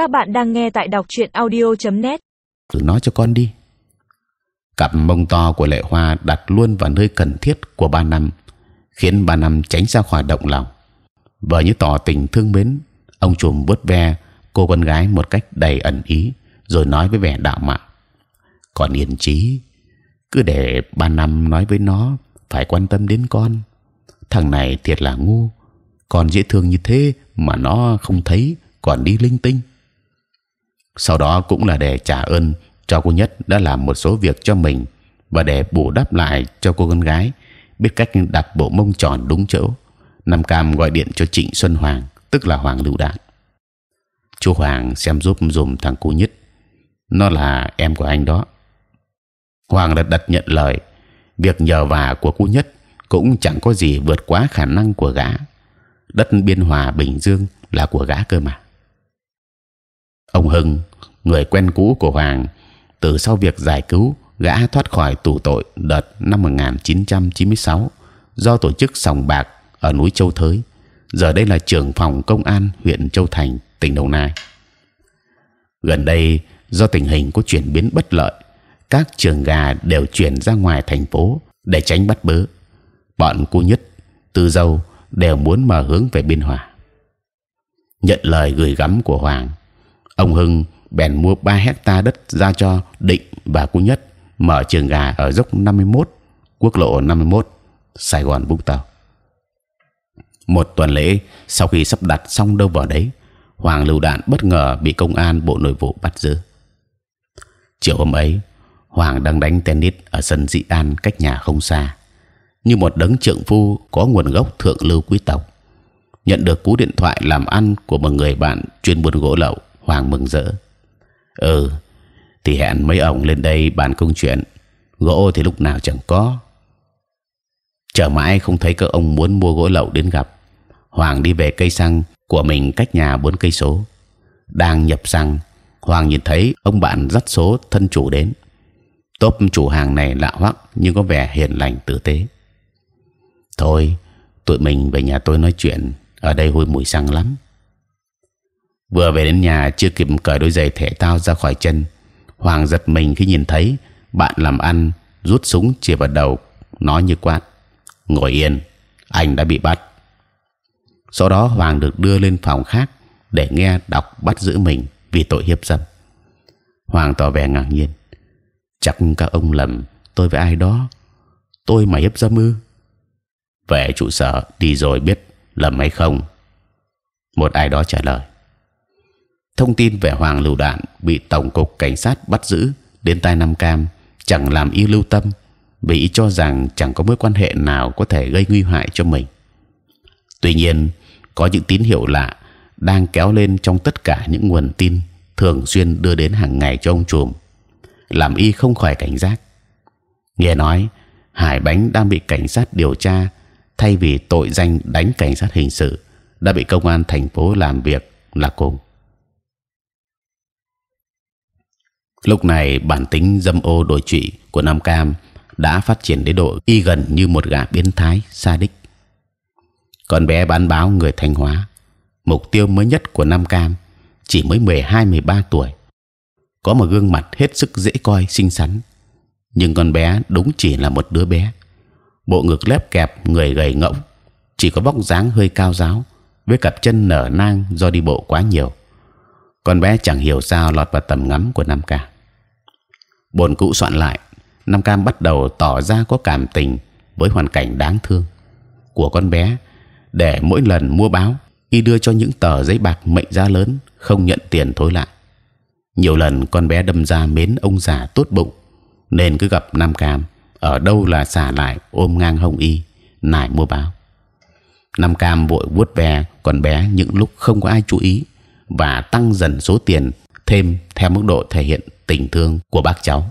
Các bạn đang nghe tại đọc truyện audio.net. Nói cho con đi. Cặp mông to của lệ hoa đặt luôn vào nơi cần thiết của ba năm, khiến ba năm tránh ra khỏi động lòng. Vợ như tỏ tình thương mến, ông trùm vuốt ve cô con gái một cách đầy ẩn ý, rồi nói với vẻ đạo mạo: còn yên trí, cứ để ba năm nói với nó phải quan tâm đến con. Thằng này thiệt là ngu, còn dễ thương như thế mà nó không thấy, còn đi linh tinh." Sau đó cũng là để trả ơn cho cô nhất đã làm một số việc cho mình và để bù đắp lại cho cô con gái biết cách đặt bộ mông tròn đúng chỗ. Nam Cam gọi điện cho Trịnh Xuân Hoàng, tức là Hoàng Lưu Đạn. Chú Hoàng xem giúp dùm thằng cô nhất, nó là em của anh đó. Hoàng đã đặt nhận lời, việc nhờ vả của cô nhất cũng chẳng có gì vượt quá khả năng của gã. Đất biên hòa Bình Dương là của gã cơ mà. Ông Hưng, người quen cũ của Hoàng, từ sau việc giải cứu gã thoát khỏi tù tội đợt năm 1996 do tổ chức sòng bạc ở núi Châu Thới, giờ đây là trưởng phòng công an huyện Châu Thành, tỉnh Đồng Nai. Gần đây do tình hình có chuyển biến bất lợi, các trường gà đều chuyển ra ngoài thành phố để tránh bắt bớ. Bọn cô nhất, Tư Dâu đều muốn mở hướng về biên hòa. Nhận lời gửi gắm của Hoàng, ông Hưng bèn mua 3 hecta đất ra cho Định và Cú nhất mở trường gà ở dốc 51 quốc lộ 51 Sài Gòn Vũng Tàu. Một tuần lễ sau khi sắp đặt xong đâu vào đấy, Hoàng Lưu Đạn bất ngờ bị công an Bộ Nội vụ bắt giữ. Chiều hôm ấy, Hoàng đang đánh tennis ở sân Dị An cách nhà không xa, như một đấng trượng phu có nguồn gốc thượng lưu quý tộc. Nhận được cú điện thoại làm ăn của một người bạn chuyên buôn gỗ lậu, Hoàng mừng rỡ. Ừ, thì hẹn mấy ông lên đây bàn công chuyện. Gỗ thì lúc nào chẳng có. Chờ mãi không thấy các ông muốn mua gỗ lậu đến gặp. Hoàng đi về cây xăng của mình cách nhà bốn cây số. Đang nhập xăng, Hoàng nhìn thấy ông bạn dắt số thân chủ đến. Tốp chủ hàng này lạ hoắc nhưng có vẻ hiền lành tử tế. Thôi, tụi mình về nhà tôi nói chuyện. Ở đây hôi mùi xăng lắm vừa về đến nhà, chưa kịp cởi đôi giày thể thao ra khỏi chân, hoàng giật mình khi nhìn thấy bạn làm ăn rút súng chĩa vào đầu, nói như quát, ngồi yên, anh đã bị bắt. Sau đó, hoàng được đưa lên phòng khác để nghe đọc bắt giữ mình vì tội hiếp dâm. Hoàng tỏ vẻ ngạc nhiên, chắc các ông lầm, tôi với ai đó? Tôi mà hiếp dâm ư? Về trụ sở, đi rồi biết lầm hay không. Một ai đó trả lời thông tin về Hoàng Lưu Đạn bị tổng cục cảnh sát bắt giữ đến tai Nam Cam chẳng làm y lưu tâm vì y cho rằng chẳng có mối quan hệ nào có thể gây nguy hại cho mình. Tuy nhiên, có những tín hiệu lạ đang kéo lên trong tất cả những nguồn tin thường xuyên đưa đến hàng ngày cho ông trùm, làm y không khỏi cảnh giác. Nghe nói Hải Bánh đang bị cảnh sát điều tra thay vì tội danh đánh cảnh sát hình sự đã bị công an thành phố làm việc là cùng. Lúc này bản tính dâm ô đổi trụy của Nam Cam đã phát triển đến độ y gần như một gã biến thái xa đích. Con bé bán báo người Thanh Hóa, mục tiêu mới nhất của Nam Cam chỉ mới 12-13 tuổi, có một gương mặt hết sức dễ coi, xinh xắn, nhưng con bé đúng chỉ là một đứa bé, bộ ngực lép kẹp, người gầy ngỗng, chỉ có vóc dáng hơi cao giáo, với cặp chân nở nang do đi bộ quá nhiều con bé chẳng hiểu sao lọt vào tầm ngắm của Nam Cam. Bồn cũ soạn lại, Nam Cam bắt đầu tỏ ra có cảm tình với hoàn cảnh đáng thương của con bé. Để mỗi lần mua báo, y đưa cho những tờ giấy bạc mệnh giá lớn, không nhận tiền thối lại. Nhiều lần con bé đâm ra mến ông già tốt bụng, nên cứ gặp Nam Cam ở đâu là xả lại ôm ngang hông y, nải mua báo. Nam Cam vội vuốt ve con bé những lúc không có ai chú ý và tăng dần số tiền thêm theo mức độ thể hiện tình thương của bác cháu.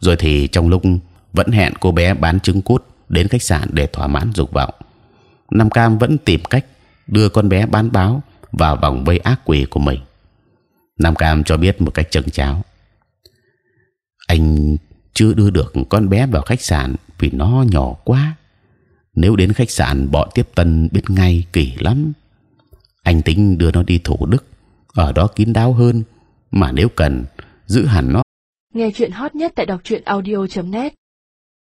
Rồi thì trong lúc vẫn hẹn cô bé bán trứng cút đến khách sạn để thỏa mãn dục vọng, Nam Cam vẫn tìm cách đưa con bé bán báo vào vòng vây ác quỷ của mình. Nam Cam cho biết một cách chừng cháo, anh chưa đưa được con bé vào khách sạn vì nó nhỏ quá. Nếu đến khách sạn bọn tiếp tân biết ngay kỳ lắm anh tính đưa nó đi thủ đức, ở đó kín đáo hơn, mà nếu cần, giữ hẳn nó. Nghe chuyện hot nhất tại đọc truyện audio .net.